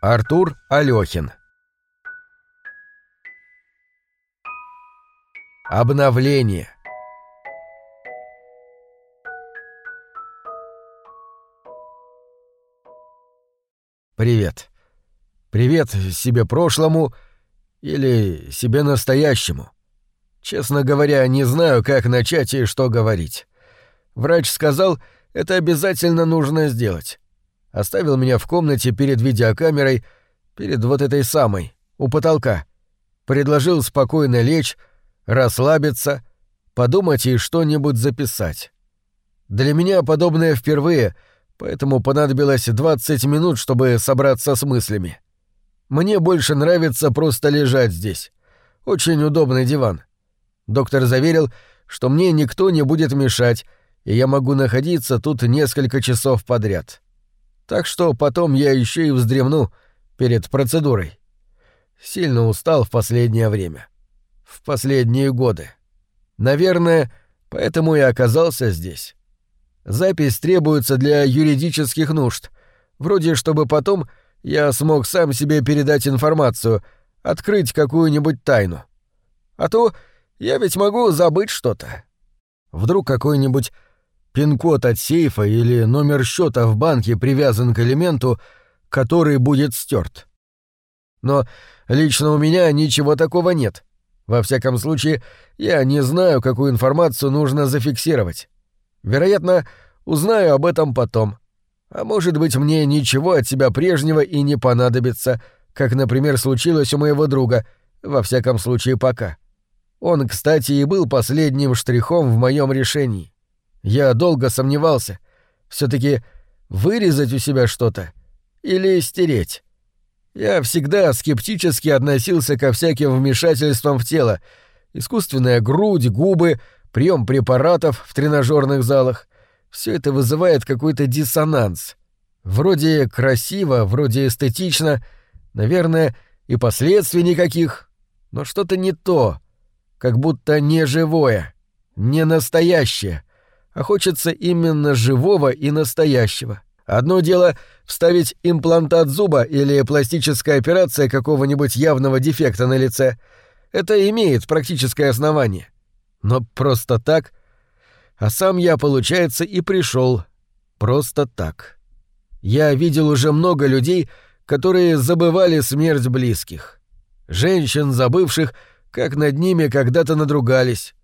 Артур Алёхин Обновление Привет. Привет себе прошлому или себе настоящему. Честно говоря, не знаю, как начать и что говорить. Врач сказал, это обязательно нужно сделать. Оставил меня в комнате перед видеокамерой, перед вот этой самой, у потолка. Предложил спокойно лечь, расслабиться, подумать и что-нибудь записать. Для меня подобное впервые, поэтому понадобилось 20 минут, чтобы собраться с мыслями. Мне больше нравится просто лежать здесь. Очень удобный диван. Доктор заверил, что мне никто не будет мешать, и я могу находиться тут несколько часов подряд. Так что потом я еще и вздремну перед процедурой. Сильно устал в последнее время. В последние годы. Наверное, поэтому и оказался здесь. Запись требуется для юридических нужд, вроде чтобы потом я смог сам себе передать информацию, открыть какую-нибудь тайну. А то я ведь могу забыть что-то. Вдруг какой-нибудь Пин-код от сейфа или номер счета в банке привязан к элементу, который будет стерт. Но лично у меня ничего такого нет. Во всяком случае, я не знаю, какую информацию нужно зафиксировать. Вероятно, узнаю об этом потом. А может быть, мне ничего от себя прежнего и не понадобится, как, например, случилось у моего друга, во всяком случае, пока. Он, кстати, и был последним штрихом в моем решении. Я долго сомневался. все таки вырезать у себя что-то или стереть. Я всегда скептически относился ко всяким вмешательствам в тело. Искусственная грудь, губы, прием препаратов в тренажерных залах. Все это вызывает какой-то диссонанс. Вроде красиво, вроде эстетично, наверное, и последствий никаких, но что-то не то, как будто не живое, не настоящее а хочется именно живого и настоящего. Одно дело вставить имплантат зуба или пластическая операция какого-нибудь явного дефекта на лице. Это имеет практическое основание. Но просто так... А сам я, получается, и пришел Просто так. Я видел уже много людей, которые забывали смерть близких. Женщин, забывших, как над ними когда-то надругались,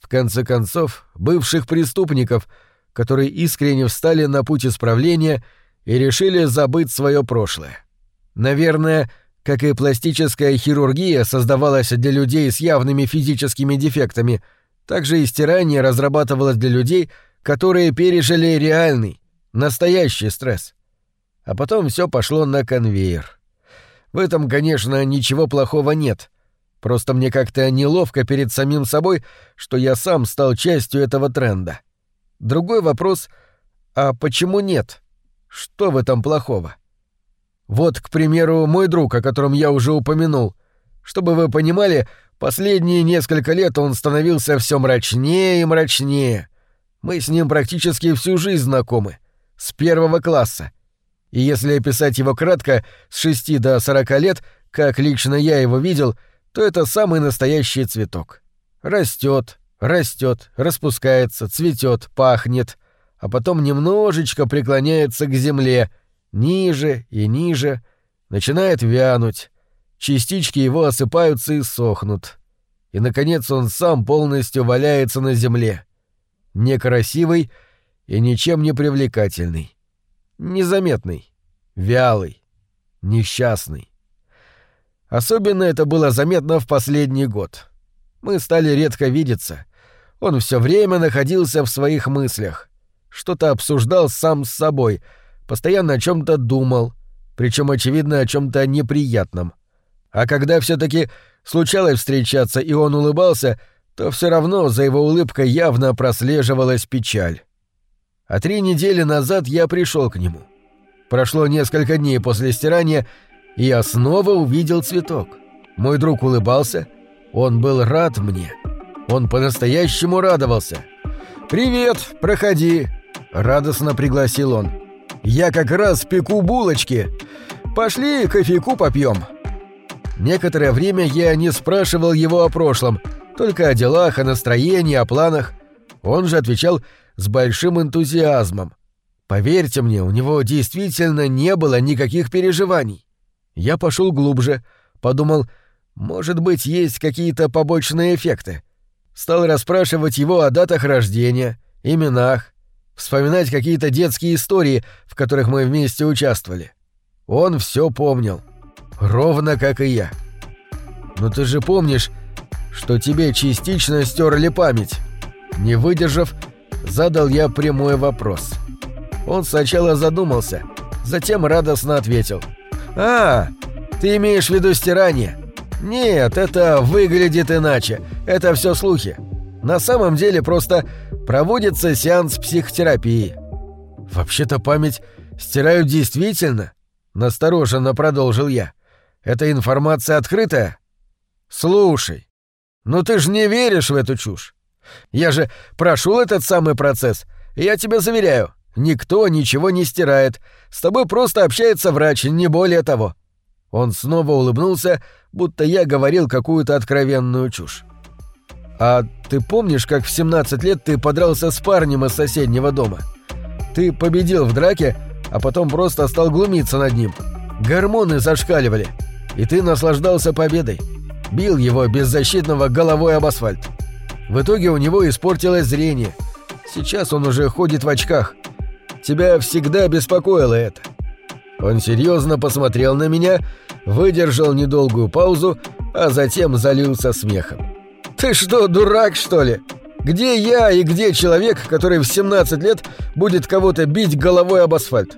в конце концов, бывших преступников, которые искренне встали на путь исправления и решили забыть свое прошлое. Наверное, как и пластическая хирургия создавалась для людей с явными физическими дефектами, так же и стирание разрабатывалось для людей, которые пережили реальный, настоящий стресс. А потом все пошло на конвейер. В этом, конечно, ничего плохого нет — Просто мне как-то неловко перед самим собой, что я сам стал частью этого тренда. Другой вопрос — а почему нет? Что в этом плохого? Вот, к примеру, мой друг, о котором я уже упомянул. Чтобы вы понимали, последние несколько лет он становился все мрачнее и мрачнее. Мы с ним практически всю жизнь знакомы. С первого класса. И если описать его кратко, с шести до сорока лет, как лично я его видел — то это самый настоящий цветок. Растет, растет, распускается, цветет, пахнет, а потом немножечко преклоняется к земле, ниже и ниже, начинает вянуть, частички его осыпаются и сохнут. И, наконец, он сам полностью валяется на земле. Некрасивый и ничем не привлекательный. Незаметный, вялый, несчастный. Особенно это было заметно в последний год. Мы стали редко видеться. Он все время находился в своих мыслях. Что-то обсуждал сам с собой, постоянно о чем-то думал, причем очевидно о чем-то неприятном. А когда все-таки случалось встречаться, и он улыбался, то все равно за его улыбкой явно прослеживалась печаль. А три недели назад я пришел к нему. Прошло несколько дней после стирания, и я снова увидел цветок. Мой друг улыбался. Он был рад мне. Он по-настоящему радовался. «Привет, проходи!» — радостно пригласил он. «Я как раз пеку булочки. Пошли кофейку попьем. Некоторое время я не спрашивал его о прошлом, только о делах, о настроении, о планах. Он же отвечал с большим энтузиазмом. Поверьте мне, у него действительно не было никаких переживаний. Я пошел глубже, подумал, может быть, есть какие-то побочные эффекты. Стал расспрашивать его о датах рождения, именах, вспоминать какие-то детские истории, в которых мы вместе участвовали. Он все помнил. Ровно как и я. Но ты же помнишь, что тебе частично стерли память. Не выдержав, задал я прямой вопрос. Он сначала задумался, затем радостно ответил. «А, ты имеешь в виду стирание?» «Нет, это выглядит иначе. Это все слухи. На самом деле просто проводится сеанс психотерапии». «Вообще-то память стирают действительно?» — настороженно продолжил я. «Эта информация открытая?» «Слушай, ну ты же не веришь в эту чушь. Я же прошел этот самый процесс, и я тебе заверяю, никто ничего не стирает. С тобой просто общается врач, не более того». Он снова улыбнулся, будто я говорил какую-то откровенную чушь. «А ты помнишь, как в 17 лет ты подрался с парнем из соседнего дома? Ты победил в драке, а потом просто стал глумиться над ним. Гормоны зашкаливали, и ты наслаждался победой. Бил его беззащитного головой об асфальт. В итоге у него испортилось зрение. Сейчас он уже ходит в очках. Тебя всегда беспокоило это. Он серьезно посмотрел на меня, выдержал недолгую паузу, а затем залился смехом. «Ты что, дурак, что ли? Где я и где человек, который в 17 лет будет кого-то бить головой об асфальт?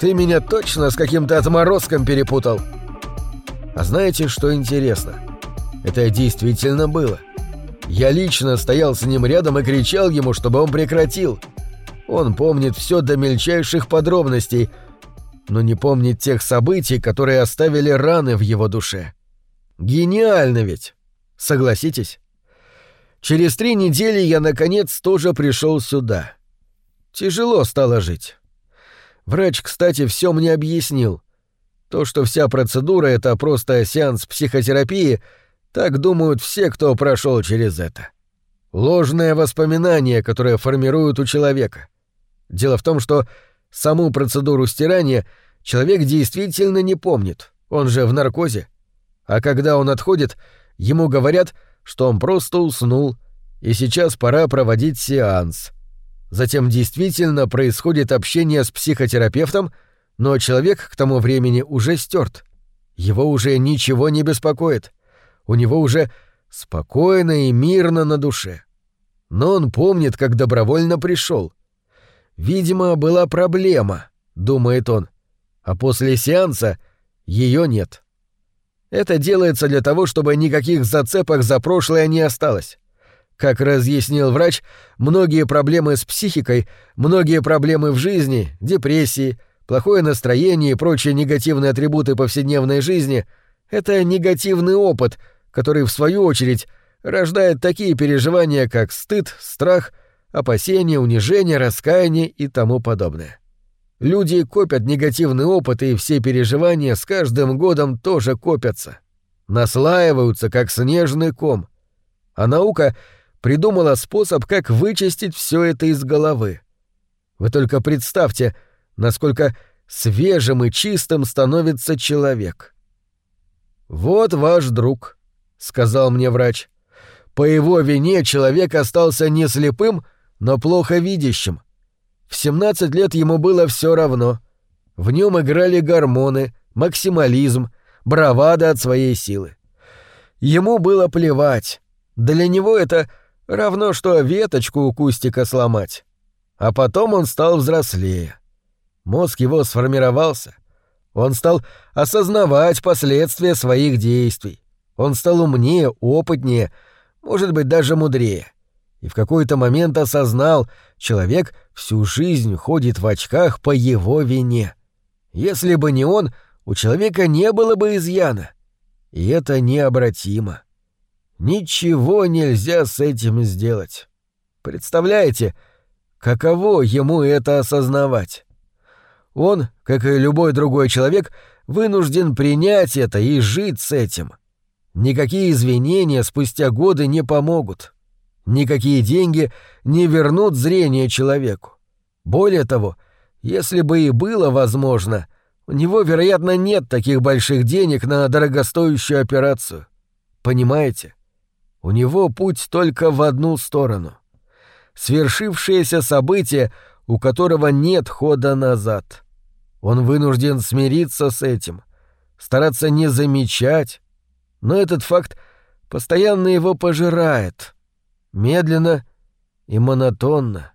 Ты меня точно с каким-то отморозком перепутал». А знаете, что интересно? Это действительно было. Я лично стоял с ним рядом и кричал ему, чтобы он прекратил. Он помнит все до мельчайших подробностей — но не помнит тех событий, которые оставили раны в его душе. Гениально ведь! Согласитесь? Через три недели я, наконец, тоже пришел сюда. Тяжело стало жить. Врач, кстати, все мне объяснил. То, что вся процедура — это просто сеанс психотерапии, так думают все, кто прошел через это. Ложное воспоминание, которое формируют у человека. Дело в том, что Саму процедуру стирания человек действительно не помнит, он же в наркозе. А когда он отходит, ему говорят, что он просто уснул, и сейчас пора проводить сеанс. Затем действительно происходит общение с психотерапевтом, но человек к тому времени уже стерт. Его уже ничего не беспокоит. У него уже спокойно и мирно на душе. Но он помнит, как добровольно пришел. Видимо, была проблема, думает он. А после сеанса ее нет. Это делается для того, чтобы никаких зацепок за прошлое не осталось. Как разъяснил врач, многие проблемы с психикой, многие проблемы в жизни, депрессии, плохое настроение и прочие негативные атрибуты повседневной жизни — это негативный опыт, который, в свою очередь, рождает такие переживания, как стыд, страх — опасения, унижение, раскаяние и тому подобное. Люди копят негативный опыт, и все переживания с каждым годом тоже копятся. Наслаиваются, как снежный ком. А наука придумала способ, как вычистить все это из головы. Вы только представьте, насколько свежим и чистым становится человек. «Вот ваш друг», — сказал мне врач. «По его вине человек остался не слепым, — но плохо видящим. В 17 лет ему было все равно. В нем играли гормоны, максимализм, бравада от своей силы. Ему было плевать. Для него это равно, что веточку у кустика сломать. А потом он стал взрослее. Мозг его сформировался. Он стал осознавать последствия своих действий. Он стал умнее, опытнее, может быть, даже мудрее и в какой-то момент осознал, человек всю жизнь ходит в очках по его вине. Если бы не он, у человека не было бы изъяна. И это необратимо. Ничего нельзя с этим сделать. Представляете, каково ему это осознавать? Он, как и любой другой человек, вынужден принять это и жить с этим. Никакие извинения спустя годы не помогут. Никакие деньги не вернут зрение человеку. Более того, если бы и было возможно, у него, вероятно, нет таких больших денег на дорогостоящую операцию. Понимаете? У него путь только в одну сторону. Свершившееся событие, у которого нет хода назад. Он вынужден смириться с этим, стараться не замечать, но этот факт постоянно его пожирает. Медленно и монотонно.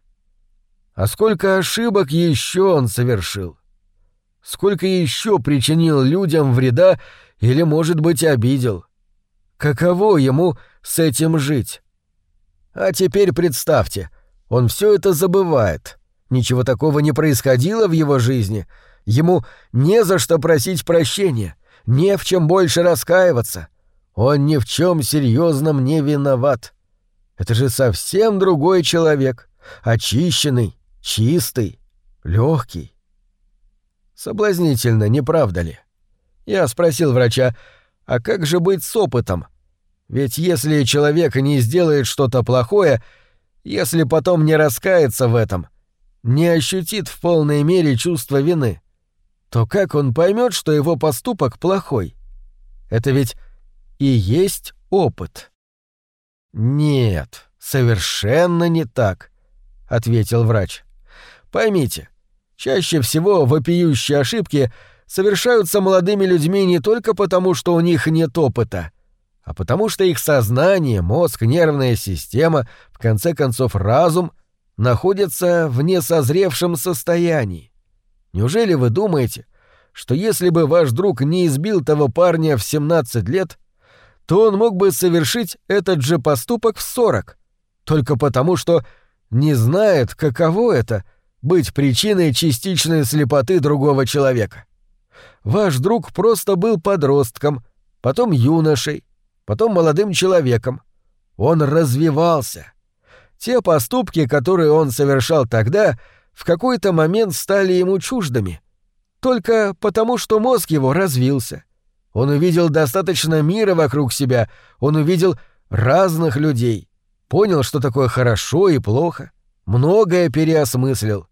А сколько ошибок еще он совершил? Сколько еще причинил людям вреда или, может быть, обидел? Каково ему с этим жить? А теперь представьте, он все это забывает. Ничего такого не происходило в его жизни. Ему не за что просить прощения, не в чем больше раскаиваться. Он ни в чем серьезном не виноват. Это же совсем другой человек, очищенный, чистый, легкий. Соблазнительно, не правда ли? Я спросил врача, а как же быть с опытом? Ведь если человек не сделает что-то плохое, если потом не раскается в этом, не ощутит в полной мере чувство вины, то как он поймет, что его поступок плохой? Это ведь и есть опыт. Нет, совершенно не так, ответил врач. Поймите, чаще всего вопиющие ошибки совершаются молодыми людьми не только потому, что у них нет опыта, а потому что их сознание, мозг, нервная система, в конце концов разум находятся в несозревшем состоянии. Неужели вы думаете, что если бы ваш друг не избил того парня в 17 лет, то он мог бы совершить этот же поступок в 40, только потому что не знает, каково это — быть причиной частичной слепоты другого человека. Ваш друг просто был подростком, потом юношей, потом молодым человеком. Он развивался. Те поступки, которые он совершал тогда, в какой-то момент стали ему чуждыми. Только потому, что мозг его развился. Он увидел достаточно мира вокруг себя, он увидел разных людей, понял, что такое хорошо и плохо, многое переосмыслил.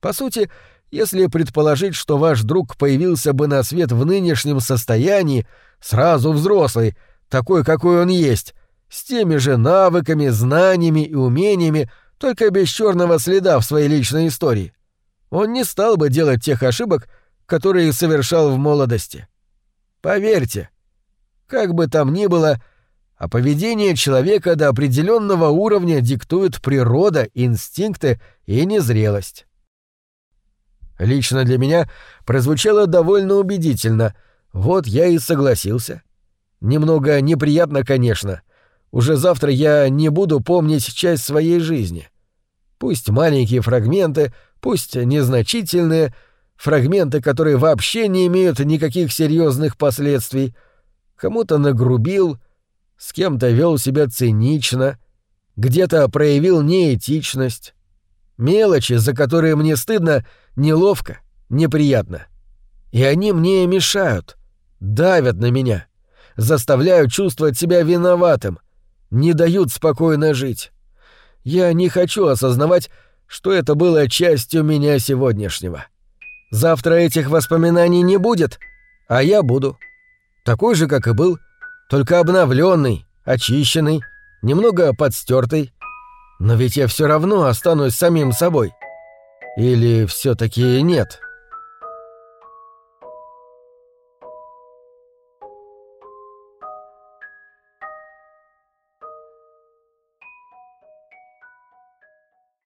По сути, если предположить, что ваш друг появился бы на свет в нынешнем состоянии, сразу взрослый, такой, какой он есть, с теми же навыками, знаниями и умениями, только без черного следа в своей личной истории, он не стал бы делать тех ошибок, которые совершал в молодости. Поверьте, как бы там ни было, а поведение человека до определенного уровня диктует природа, инстинкты и незрелость. Лично для меня прозвучало довольно убедительно. Вот я и согласился. Немного неприятно, конечно. Уже завтра я не буду помнить часть своей жизни. Пусть маленькие фрагменты, пусть незначительные, фрагменты, которые вообще не имеют никаких серьезных последствий. Кому-то нагрубил, с кем-то вел себя цинично, где-то проявил неэтичность. Мелочи, за которые мне стыдно, неловко, неприятно. И они мне мешают, давят на меня, заставляют чувствовать себя виноватым, не дают спокойно жить. Я не хочу осознавать, что это было частью меня сегодняшнего. Завтра этих воспоминаний не будет, а я буду. Такой же, как и был, только обновленный, очищенный, немного подстертый, но ведь я все равно останусь самим собой. Или все таки нет?»